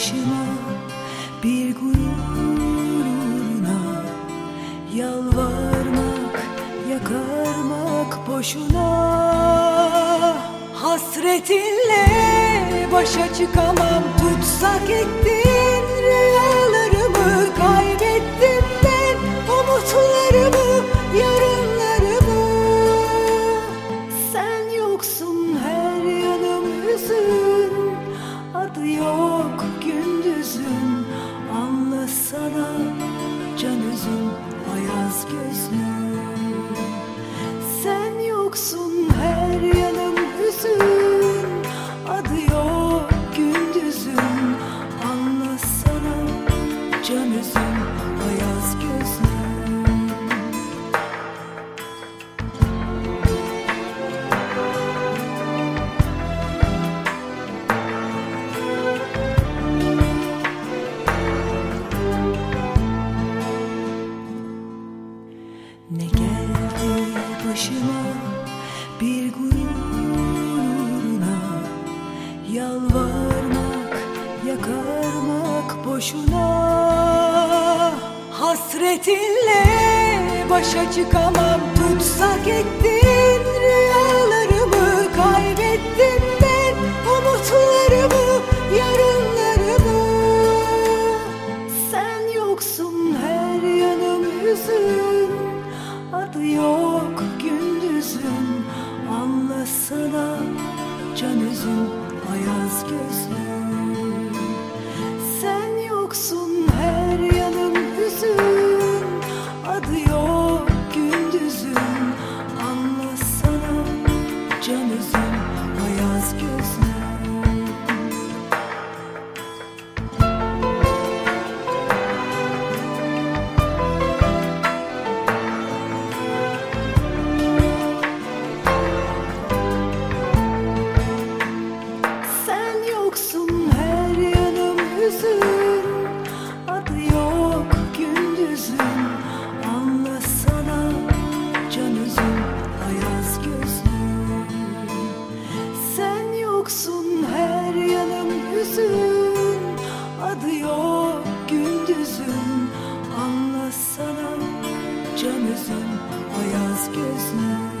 başıma bir gururuna Yalvarmak, yakarmak boşuna. Hasretinle başa çıkamam Tutsak ettin rüyalarımı Kaybettim ben umutlarımı Yarınlarımı. Sen yoksun her yanım hüzün Adı yok gündüzün Anlasana can üzüm ayaz gözlüm gururuna Yalvarmak, yakarmak boşuna. Hasretinle başa çıkamam Tutsak ettin Anlasana can üzüm ayaz gözlüm gündüzün Anlasana can üzüm ayaz gözlüm